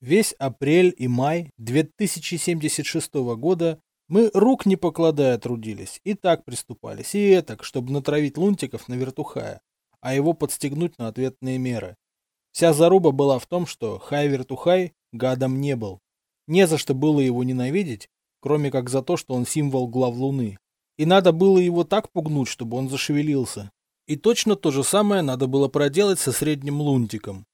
Весь апрель и май 2076 года мы рук не покладая трудились, и так приступались, и этак, чтобы натравить Лунтиков на вертухая, а его подстегнуть на ответные меры. Вся заруба была в том, что Хай-Вертухай гадом не был. Не за что было его ненавидеть, кроме как за то, что он символ глав Луны. И надо было его так пугнуть, чтобы он зашевелился. И точно то же самое надо было проделать со средним лунтиком.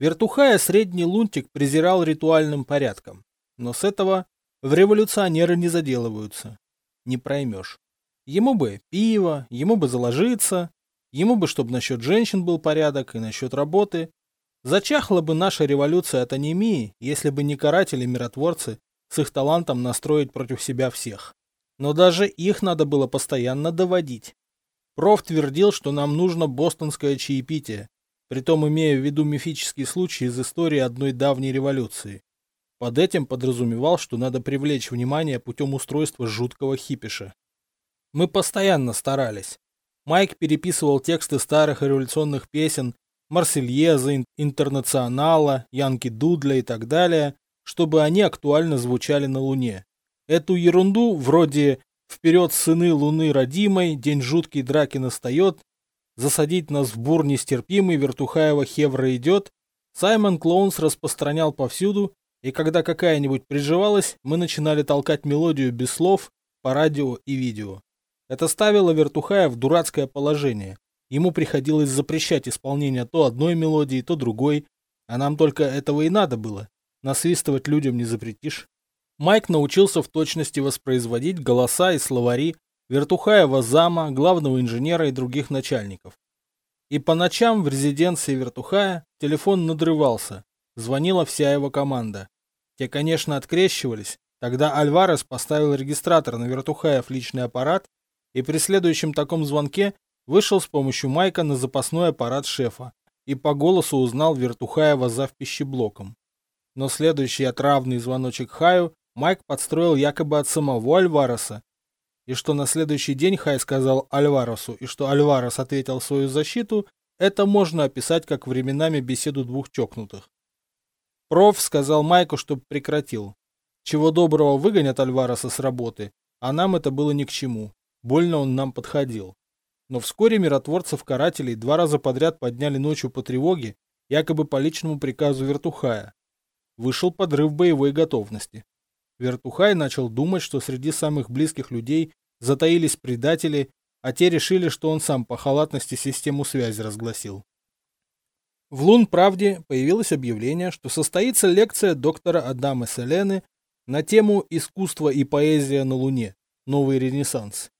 Вертухая средний лунтик презирал ритуальным порядком. Но с этого в революционеры не заделываются. Не проймешь. Ему бы пиво, ему бы заложиться, ему бы, чтобы насчет женщин был порядок и насчет работы. Зачахла бы наша революция от анемии, если бы не каратели-миротворцы с их талантом настроить против себя всех. Но даже их надо было постоянно доводить. Проф твердил, что нам нужно бостонское чаепитие, притом имея в виду мифический случай из истории одной давней революции. Под этим подразумевал, что надо привлечь внимание путем устройства жуткого хипиша. Мы постоянно старались. Майк переписывал тексты старых революционных песен, Марсельеза, Интернационала, Янки Дудля и так далее, чтобы они актуально звучали на Луне. Эту ерунду, вроде «Вперед, сыны Луны родимой, день жуткий драки настает», «Засадить нас в бур нестерпимый, Вертухаева Хевра идет», Саймон Клоунс распространял повсюду, и когда какая-нибудь приживалась, мы начинали толкать мелодию без слов по радио и видео. Это ставило Вертухая в дурацкое положение. Ему приходилось запрещать исполнение то одной мелодии, то другой, а нам только этого и надо было. Насвистывать людям не запретишь. Майк научился в точности воспроизводить голоса и словари Вертухаева зама, главного инженера и других начальников. И по ночам в резиденции Вертухая телефон надрывался. Звонила вся его команда. Те, конечно, открещивались. Тогда Альварес поставил регистратор на Вертухаев личный аппарат и при следующем таком звонке вышел с помощью Майка на запасной аппарат шефа и по голосу узнал Вертухаева за пищеблоком. Но следующий отравный звоночек Хаю Майк подстроил якобы от самого Альвареса, и что на следующий день Хай сказал Альваресу, и что Альварес ответил свою защиту, это можно описать как временами беседу двух чокнутых. Проф сказал Майку, чтобы прекратил. Чего доброго выгонят Альвареса с работы, а нам это было ни к чему. Больно он нам подходил. Но вскоре миротворцев-карателей два раза подряд подняли ночью по тревоге, якобы по личному приказу Вертухая. Вышел подрыв боевой готовности. Вертухай начал думать, что среди самых близких людей затаились предатели, а те решили, что он сам по халатности систему связи разгласил. В Лун Правде появилось объявление, что состоится лекция доктора Адама Селены на тему «Искусство и поэзия на Луне. Новый ренессанс».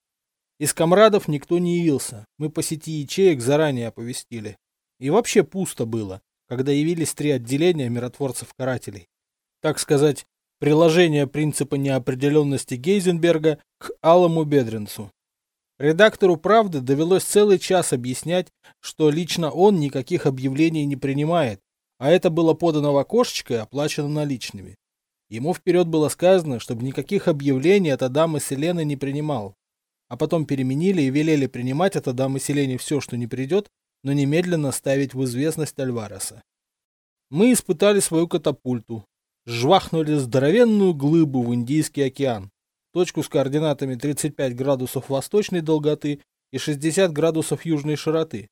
Из комрадов никто не явился. Мы по сети ячеек заранее оповестили. И вообще пусто было, когда явились три отделения миротворцев-карателей. Так сказать, приложение принципа неопределенности Гейзенберга к Алому Бедренцу. Редактору «Правды» довелось целый час объяснять, что лично он никаких объявлений не принимает, а это было подано в окошечко и оплачено наличными. Ему вперед было сказано, чтобы никаких объявлений от Адама Селены не принимал а потом переменили и велели принимать от Адама Селени все, что не придет, но немедленно ставить в известность Альвареса. Мы испытали свою катапульту, жвахнули здоровенную глыбу в Индийский океан, точку с координатами 35 градусов восточной долготы и 60 градусов южной широты,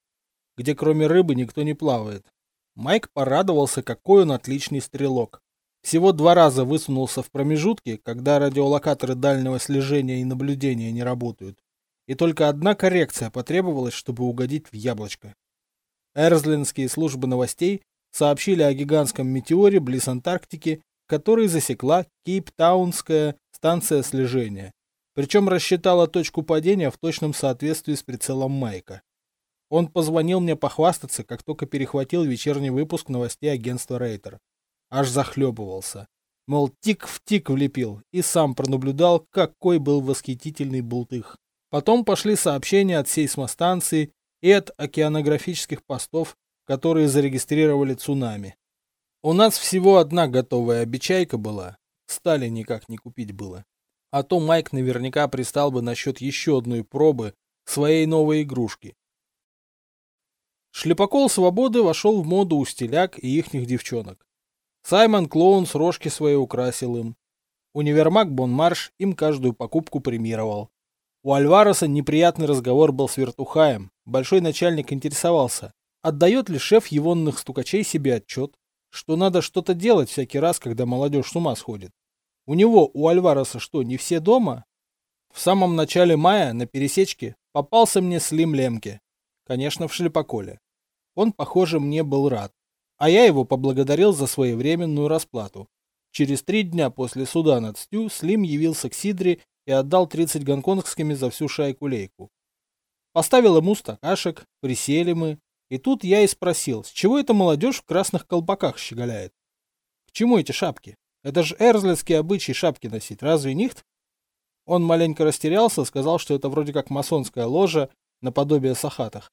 где кроме рыбы никто не плавает. Майк порадовался, какой он отличный стрелок. Всего два раза высунулся в промежутке, когда радиолокаторы дальнего слежения и наблюдения не работают. И только одна коррекция потребовалась, чтобы угодить в яблочко. Эрзлинские службы новостей сообщили о гигантском метеоре близ Антарктики, который засекла Кейптаунская станция слежения. Причем рассчитала точку падения в точном соответствии с прицелом Майка. Он позвонил мне похвастаться, как только перехватил вечерний выпуск новостей агентства Рейтер аж захлебывался. Мол, тик в тик влепил, и сам пронаблюдал, какой был восхитительный бултых. Потом пошли сообщения от сейсмостанции и от океанографических постов, которые зарегистрировали цунами. У нас всего одна готовая обечайка была, стали никак не купить было. А то Майк наверняка пристал бы насчет еще одной пробы своей новой игрушки. Шлепокол свободы вошел в моду у стиляк и ихних девчонок. Саймон Клоун с рожки своей украсил им. Универмаг Бонмарш им каждую покупку премировал. У Альвареса неприятный разговор был с вертухаем. Большой начальник интересовался, отдает ли шеф егонных стукачей себе отчет, что надо что-то делать всякий раз, когда молодежь с ума сходит. У него, у Альвареса, что, не все дома? В самом начале мая на пересечке попался мне Слим Лемке. Конечно, в шлепоколе. Он, похоже, мне был рад. А я его поблагодарил за своевременную расплату. Через три дня после суда над Стю Слим явился к Сидре и отдал 30 гонконгскими за всю шайку-лейку. Поставил ему стакашек, присели мы, и тут я и спросил, с чего эта молодежь в красных колпаках щеголяет? К чему эти шапки? Это же эрзлетские обычаи шапки носить, разве нихт? Он маленько растерялся, сказал, что это вроде как масонская ложа, наподобие сахатах.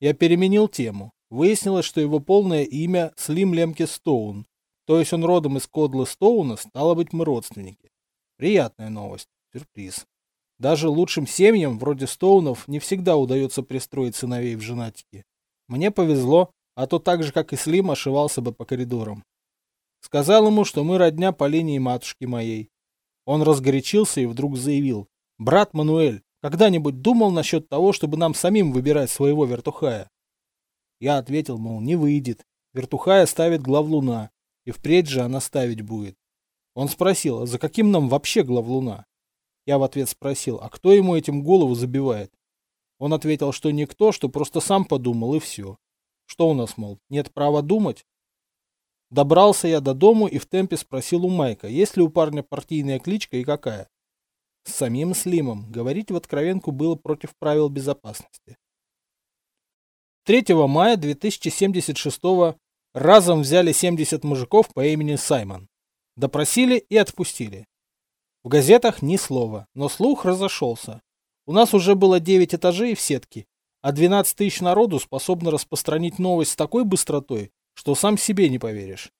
Я переменил тему. Выяснилось, что его полное имя Слим Лемке Стоун. То есть он родом из Кодлы Стоуна, стало быть, мы родственники. Приятная новость. Сюрприз. Даже лучшим семьям, вроде Стоунов, не всегда удается пристроить сыновей в женатики. Мне повезло, а то так же, как и Слим, ошивался бы по коридорам. Сказал ему, что мы родня по линии матушки моей. Он разгорячился и вдруг заявил. «Брат Мануэль, когда-нибудь думал насчет того, чтобы нам самим выбирать своего вертухая?» Я ответил, мол, не выйдет. Вертухая ставит главлуна, и впредь же она ставить будет. Он спросил, а за каким нам вообще главлуна? Я в ответ спросил, а кто ему этим голову забивает? Он ответил, что никто, что просто сам подумал, и все. Что у нас, мол, нет права думать? Добрался я до дому и в темпе спросил у Майка, есть ли у парня партийная кличка и какая. С самим Слимом говорить в откровенку было против правил безопасности. 3 мая 2076 разом взяли 70 мужиков по имени Саймон. Допросили и отпустили. В газетах ни слова, но слух разошелся. У нас уже было 9 этажей в сетке, а 12 тысяч народу способны распространить новость с такой быстротой, что сам себе не поверишь.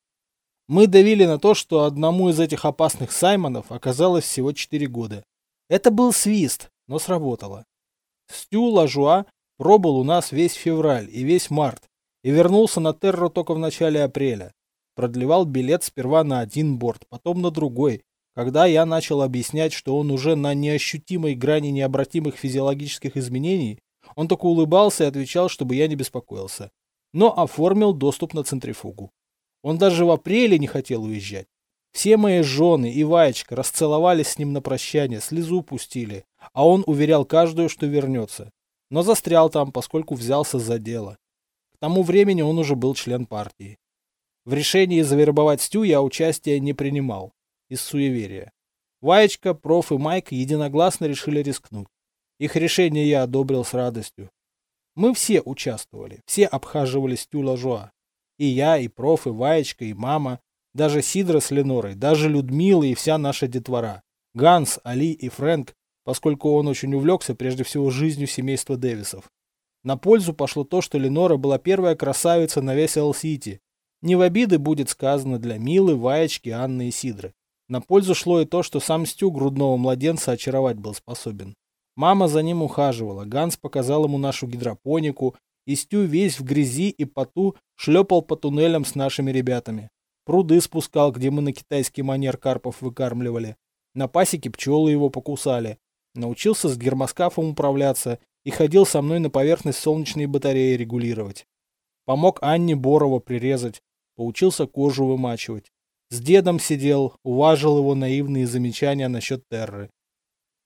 Мы давили на то, что одному из этих опасных Саймонов оказалось всего 4 года. Это был свист, но сработало. Стю Лажуа пробыл у нас весь февраль и весь март, и вернулся на Терру только в начале апреля. Продлевал билет сперва на один борт, потом на другой, когда я начал объяснять, что он уже на неощутимой грани необратимых физиологических изменений, он только улыбался и отвечал, чтобы я не беспокоился но оформил доступ на центрифугу. Он даже в апреле не хотел уезжать. Все мои жены и Ваечка расцеловались с ним на прощание, слезу пустили, а он уверял каждую, что вернется. Но застрял там, поскольку взялся за дело. К тому времени он уже был член партии. В решении завербовать Стю я участия не принимал. Из суеверия. Ваечка, проф и Майк единогласно решили рискнуть. Их решение я одобрил с радостью. Мы все участвовали, все обхаживали Стюла Жуа. И я, и проф, и Ваечка, и мама, даже Сидра с Ленорой, даже Людмила и вся наша детвора. Ганс, Али и Фрэнк, поскольку он очень увлекся прежде всего жизнью семейства Дэвисов. На пользу пошло то, что Ленора была первая красавица на весь Эл-Сити. Не в обиды будет сказано для Милы, Ваечки, Анны и Сидры. На пользу шло и то, что сам Стю грудного младенца очаровать был способен. Мама за ним ухаживала, Ганс показал ему нашу гидропонику, и Стю весь в грязи и поту шлепал по туннелям с нашими ребятами. Пруды спускал, где мы на китайский манер карпов выкармливали. На пасеке пчелы его покусали. Научился с гермоскафом управляться и ходил со мной на поверхность солнечной батареи регулировать. Помог Анне Борова прирезать, поучился кожу вымачивать. С дедом сидел, уважил его наивные замечания насчет терры.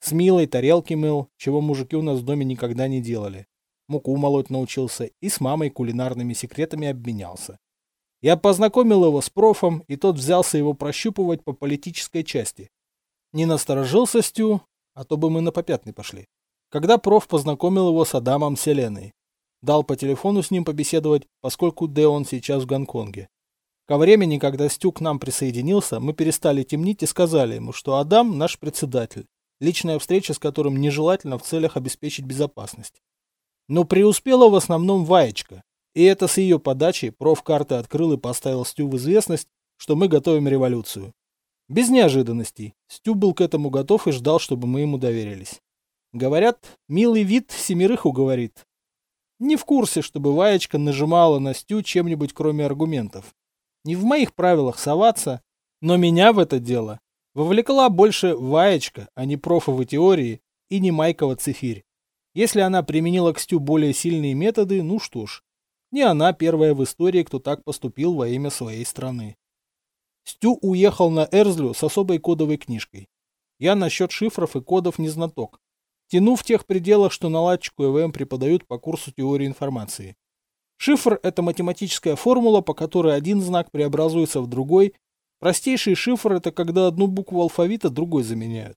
С Милой тарелки мыл, чего мужики у нас в доме никогда не делали. Муку молоть научился и с мамой кулинарными секретами обменялся. Я познакомил его с профом, и тот взялся его прощупывать по политической части. Не насторожился Стю, а то бы мы на попятный пошли. Когда проф познакомил его с Адамом Селеной. Дал по телефону с ним побеседовать, поскольку Деон сейчас в Гонконге. Ко времени, когда Стю к нам присоединился, мы перестали темнить и сказали ему, что Адам наш председатель, личная встреча с которым нежелательно в целях обеспечить безопасность. Но преуспела в основном Ваечка, и это с ее подачи профкарты открыл и поставил Стю в известность, что мы готовим революцию. Без неожиданностей. Стю был к этому готов и ждал, чтобы мы ему доверились. Говорят, милый вид семерых уговорит. Не в курсе, чтобы Ваечка нажимала на Стю чем-нибудь кроме аргументов. Не в моих правилах соваться, но меня в это дело вовлекла больше Ваечка, а не профовы теории и не Майкова цифирь. Если она применила к Стю более сильные методы, ну что ж, не она первая в истории, кто так поступил во имя своей страны. Стю уехал на Эрзлю с особой кодовой книжкой. Я насчет шифров и кодов не знаток. Тяну в тех пределах, что наладчику ЭВМ преподают по курсу теории информации. Шифр – это математическая формула, по которой один знак преобразуется в другой. Простейший шифр – это когда одну букву алфавита другой заменяют.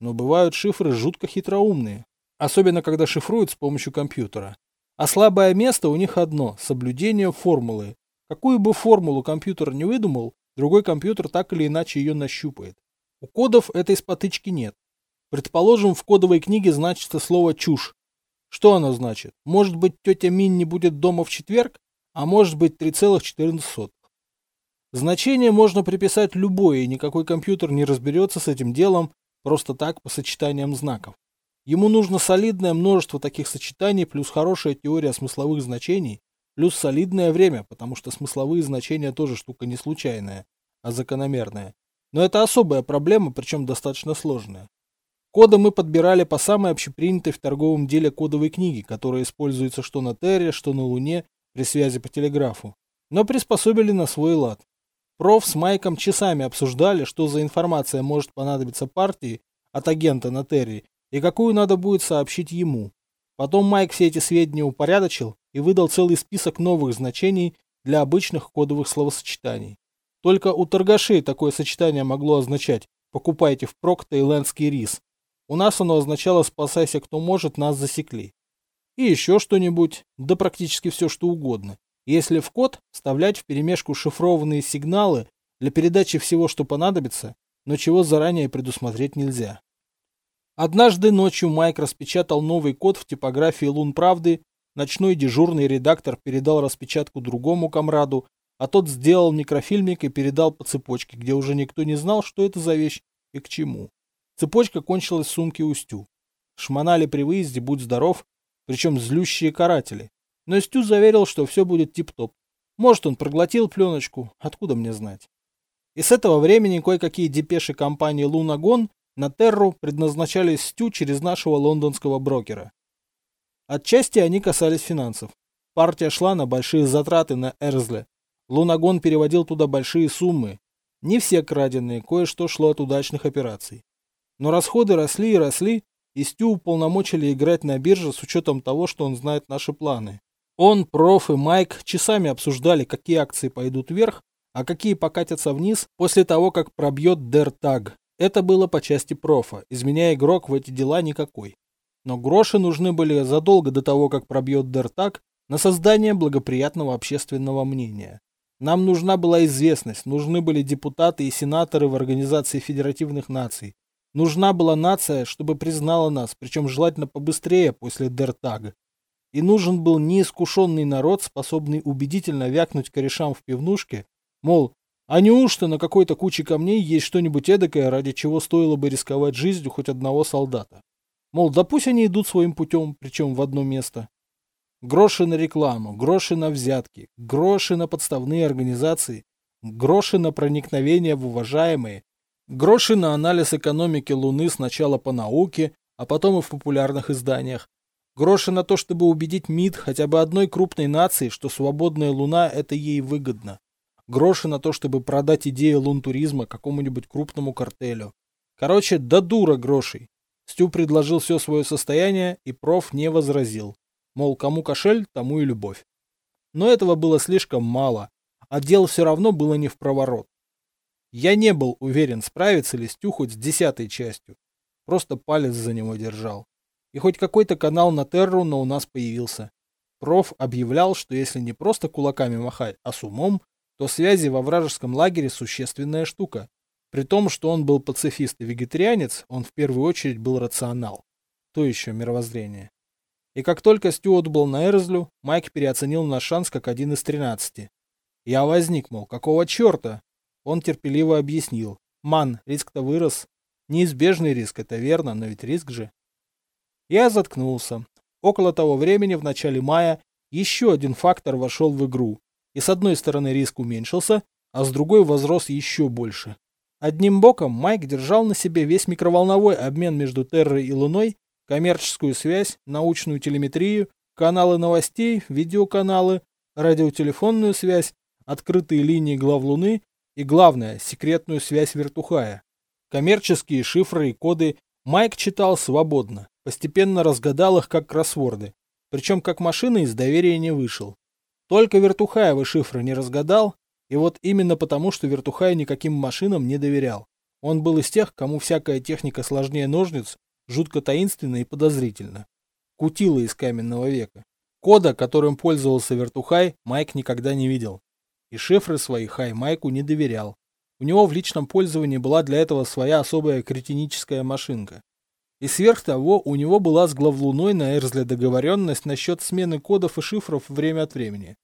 Но бывают шифры жутко хитроумные, особенно когда шифруют с помощью компьютера. А слабое место у них одно – соблюдение формулы. Какую бы формулу компьютер не выдумал, другой компьютер так или иначе ее нащупает. У кодов этой спотычки нет. Предположим, в кодовой книге значится слово «чушь». Что оно значит? Может быть, тетя Мин не будет дома в четверг, а может быть 3,14. Значение можно приписать любое, и никакой компьютер не разберется с этим делом просто так по сочетаниям знаков. Ему нужно солидное множество таких сочетаний, плюс хорошая теория смысловых значений, плюс солидное время, потому что смысловые значения тоже штука не случайная, а закономерная. Но это особая проблема, причем достаточно сложная. Коды мы подбирали по самой общепринятой в торговом деле кодовой книге, которая используется что на Терре, что на Луне при связи по телеграфу, но приспособили на свой лад. Проф с Майком часами обсуждали, что за информация может понадобиться партии от агента на Терре и какую надо будет сообщить ему. Потом Майк все эти сведения упорядочил и выдал целый список новых значений для обычных кодовых словосочетаний. Только у торгашей такое сочетание могло означать «покупайте впрок таиландский рис», у нас оно означало «спасайся, кто может, нас засекли». И еще что-нибудь, да практически все, что угодно. Если в код вставлять в перемешку шифрованные сигналы для передачи всего, что понадобится, но чего заранее предусмотреть нельзя. Однажды ночью Майк распечатал новый код в типографии Лун Правды, ночной дежурный редактор передал распечатку другому комраду, а тот сделал микрофильмик и передал по цепочке, где уже никто не знал, что это за вещь и к чему. Цепочка кончилась в сумке у Стю. Шмонали при выезде, будь здоров, причем злющие каратели. Но Стю заверил, что все будет тип-топ. Может, он проглотил пленочку, откуда мне знать. И с этого времени кое-какие депеши компании Лунагон на Терру предназначались Стю через нашего лондонского брокера. Отчасти они касались финансов. Партия шла на большие затраты на Эрзле. Лунагон переводил туда большие суммы. Не все краденые, кое-что шло от удачных операций. Но расходы росли и росли, и Стю уполномочили играть на бирже с учетом того, что он знает наши планы. Он, проф и Майк часами обсуждали, какие акции пойдут вверх, а какие покатятся вниз после того, как пробьет Дертаг. Это было по части профа, из меня игрок в эти дела никакой. Но гроши нужны были задолго до того, как пробьет Дертаг, на создание благоприятного общественного мнения. Нам нужна была известность, нужны были депутаты и сенаторы в Организации Федеративных Наций, Нужна была нация, чтобы признала нас, причем желательно побыстрее после Дертага. И нужен был неискушенный народ, способный убедительно вякнуть корешам в пивнушке, мол, а неужто на какой-то куче камней есть что-нибудь эдакое, ради чего стоило бы рисковать жизнью хоть одного солдата? Мол, да пусть они идут своим путем, причем в одно место. Гроши на рекламу, гроши на взятки, гроши на подставные организации, гроши на проникновение в уважаемые, Гроши на анализ экономики Луны сначала по науке, а потом и в популярных изданиях. Гроши на то, чтобы убедить МИД хотя бы одной крупной нации, что свободная Луна – это ей выгодно. Гроши на то, чтобы продать идею лунтуризма какому-нибудь крупному картелю. Короче, да дура грошей. Стю предложил все свое состояние, и проф не возразил. Мол, кому кошель, тому и любовь. Но этого было слишком мало, а дел все равно было не в проворот. Я не был уверен, справится ли Стю хоть с десятой частью. Просто палец за него держал. И хоть какой-то канал на Терру, но у нас появился. Проф объявлял, что если не просто кулаками махать, а с умом, то связи во вражеском лагере существенная штука. При том, что он был пацифист и вегетарианец, он в первую очередь был рационал. То еще мировоззрение. И как только Стю отбыл на Эрзлю, Майк переоценил наш шанс как один из тринадцати. Я возник, мол, какого черта? Он терпеливо объяснил. «Ман, риск-то вырос. Неизбежный риск, это верно, но ведь риск же». Я заткнулся. Около того времени, в начале мая, еще один фактор вошел в игру. И с одной стороны риск уменьшился, а с другой возрос еще больше. Одним боком Майк держал на себе весь микроволновой обмен между Террой и Луной, коммерческую связь, научную телеметрию, каналы новостей, видеоканалы, радиотелефонную связь, открытые линии глав Луны и, главное, секретную связь Вертухая. Коммерческие шифры и коды Майк читал свободно, постепенно разгадал их как кроссворды, причем как машина из доверия не вышел. Только Вертухаевы шифры не разгадал, и вот именно потому, что Вертухай никаким машинам не доверял. Он был из тех, кому всякая техника сложнее ножниц, жутко таинственна и подозрительна. Кутила из каменного века. Кода, которым пользовался Вертухай, Майк никогда не видел. И шифры свои Хай Майку не доверял. У него в личном пользовании была для этого своя особая кретиническая машинка. И сверх того, у него была с главлуной на Эрзле договоренность насчет смены кодов и шифров время от времени.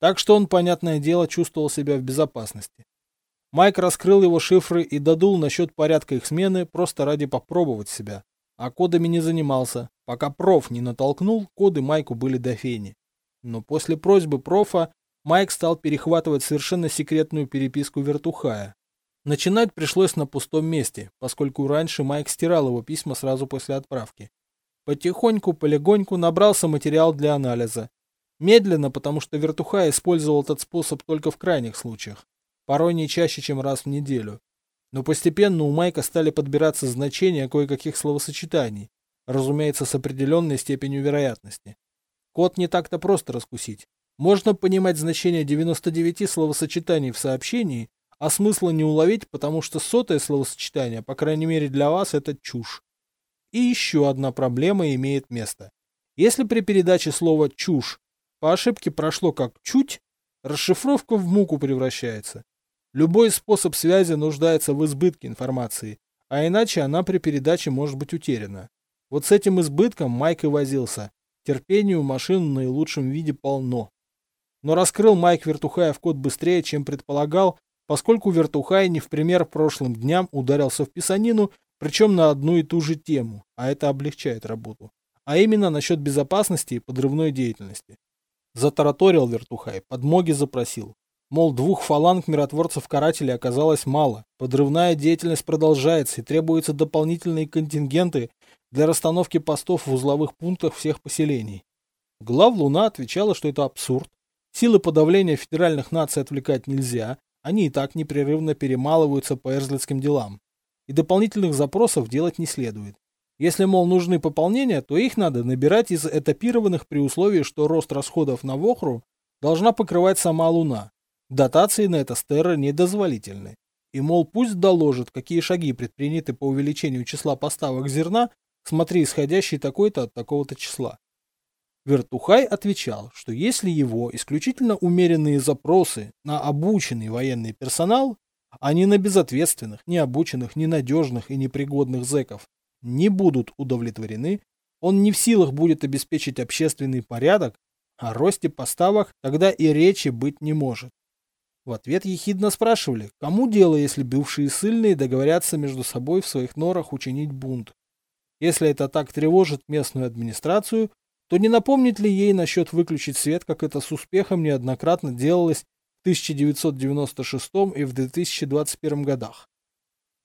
Так что он, понятное дело, чувствовал себя в безопасности. Майк раскрыл его шифры и додул насчет порядка их смены просто ради попробовать себя. А кодами не занимался. Пока проф не натолкнул, коды Майку были до фени. Но после просьбы профа Майк стал перехватывать совершенно секретную переписку Вертухая. Начинать пришлось на пустом месте, поскольку раньше Майк стирал его письма сразу после отправки. Потихоньку, полегоньку набрался материал для анализа, Медленно, потому что Вертуха использовал этот способ только в крайних случаях, порой не чаще, чем раз в неделю. Но постепенно у Майка стали подбираться значения кое-каких словосочетаний, разумеется, с определенной степенью вероятности. Код не так-то просто раскусить. Можно понимать значение 99 словосочетаний в сообщении, а смысла не уловить, потому что сотое словосочетание, по крайней мере для вас, это чушь. И еще одна проблема имеет место. Если при передаче слова «чушь» по ошибке прошло как чуть, расшифровка в муку превращается. Любой способ связи нуждается в избытке информации, а иначе она при передаче может быть утеряна. Вот с этим избытком Майк и возился. Терпению машин в наилучшем виде полно. Но раскрыл Майк Вертухаев код быстрее, чем предполагал, поскольку Вертухай не в пример прошлым дням ударился в писанину, причем на одну и ту же тему, а это облегчает работу. А именно насчет безопасности и подрывной деятельности. Затараторил Вертухай, подмоги запросил. Мол, двух фаланг миротворцев-карателей оказалось мало. Подрывная деятельность продолжается и требуются дополнительные контингенты для расстановки постов в узловых пунктах всех поселений. Глав Луна отвечала, что это абсурд. Силы подавления федеральных наций отвлекать нельзя, они и так непрерывно перемалываются по эрзлицким делам. И дополнительных запросов делать не следует. Если, мол, нужны пополнения, то их надо набирать из этапированных при условии, что рост расходов на Вохру должна покрывать сама Луна. Дотации на это Стерра недозволительны. И, мол, пусть доложит, какие шаги предприняты по увеличению числа поставок зерна, смотри, исходящий такой-то от такого-то числа. Вертухай отвечал, что если его исключительно умеренные запросы на обученный военный персонал, а не на безответственных, необученных, ненадежных и непригодных зэков, не будут удовлетворены, он не в силах будет обеспечить общественный порядок, о росте поставок тогда и речи быть не может. В ответ ехидно спрашивали, кому дело, если бывшие ссыльные договорятся между собой в своих норах учинить бунт. Если это так тревожит местную администрацию, то не напомнит ли ей насчет выключить свет, как это с успехом неоднократно делалось в 1996 и в 2021 годах?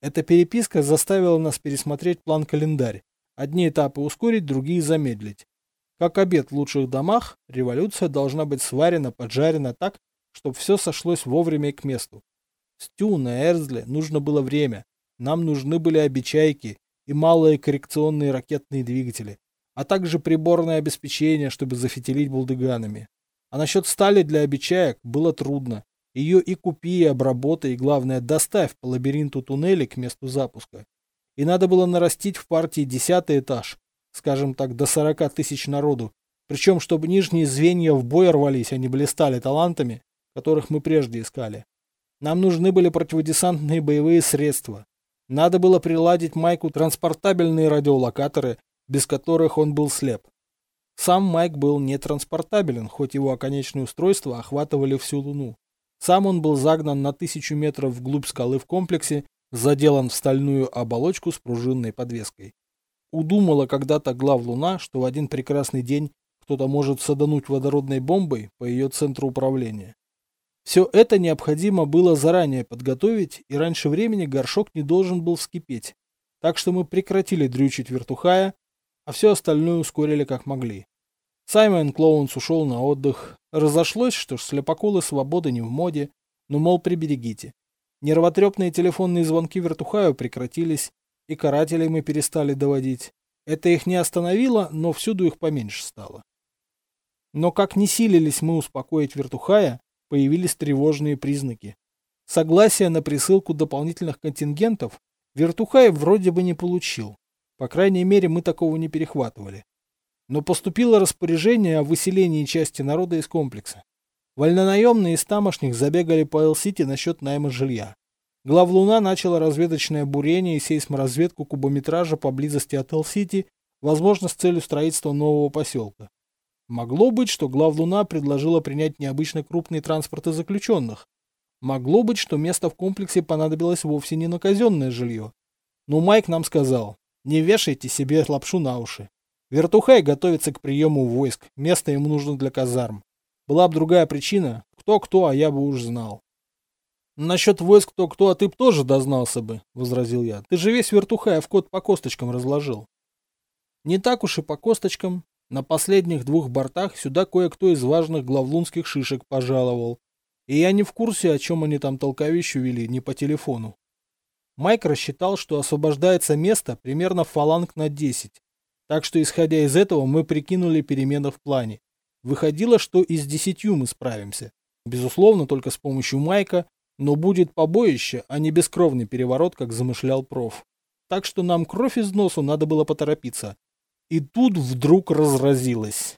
Эта переписка заставила нас пересмотреть план-календарь. Одни этапы ускорить, другие замедлить. Как обед в лучших домах, революция должна быть сварена, поджарена так, чтобы все сошлось вовремя и к месту. Стю на Эрзле нужно было время. Нам нужны были обечайки и малые коррекционные ракетные двигатели, а также приборное обеспечение, чтобы зафитилить булдыганами. А насчет стали для обечаек было трудно. Ее и купи, и обработай, и главное, доставь по лабиринту туннелей к месту запуска. И надо было нарастить в партии десятый этаж, скажем так, до сорока тысяч народу, причем, чтобы нижние звенья в бой рвались, а не блистали талантами, которых мы прежде искали. Нам нужны были противодесантные боевые средства. Надо было приладить Майку транспортабельные радиолокаторы, без которых он был слеп. Сам Майк был не транспортабелен, хоть его оконечные устройства охватывали всю Луну. Сам он был загнан на тысячу метров вглубь скалы в комплексе, заделан в стальную оболочку с пружинной подвеской. Удумала когда-то глав Луна, что в один прекрасный день кто-то может садануть водородной бомбой по ее центру управления. Все это необходимо было заранее подготовить, и раньше времени горшок не должен был вскипеть. Так что мы прекратили дрючить вертухая, а все остальное ускорили как могли. Саймон Клоунс ушел на отдых. Разошлось, что ж слепоколы свободы не в моде, но, мол, приберегите. Нервотрепные телефонные звонки вертухаю прекратились, и карателей мы перестали доводить. Это их не остановило, но всюду их поменьше стало. Но как не силились мы успокоить вертухая, появились тревожные признаки. Согласие на присылку дополнительных контингентов Вертухай вроде бы не получил. По крайней мере, мы такого не перехватывали. Но поступило распоряжение о выселении части народа из комплекса. Вольнонаемные из тамошних забегали по Эл-Сити насчет найма жилья. Главлуна начала разведочное бурение и сейсморазведку кубометража поблизости от Эл-Сити, возможно, с целью строительства нового поселка. Могло быть, что главлуна предложила принять необычно крупные транспорты заключенных. Могло быть, что место в комплексе понадобилось вовсе не на казенное жилье. Но Майк нам сказал, не вешайте себе лапшу на уши. Вертухай готовится к приему войск, место ему нужно для казарм. Была бы другая причина, кто-кто, а я бы уж знал. Насчет войск кто-кто, а ты б тоже дознался бы, возразил я. Ты же весь Вертухай в код по косточкам разложил. Не так уж и по косточкам. На последних двух бортах сюда кое-кто из важных главлунских шишек пожаловал. И я не в курсе, о чем они там толковищу вели, не по телефону. Майк рассчитал, что освобождается место примерно фаланг на 10. Так что, исходя из этого, мы прикинули перемены в плане. Выходило, что и с десятью мы справимся. Безусловно, только с помощью Майка, но будет побоище, а не бескровный переворот, как замышлял проф. Так что нам кровь из носу надо было поторопиться. И тут вдруг разразилось.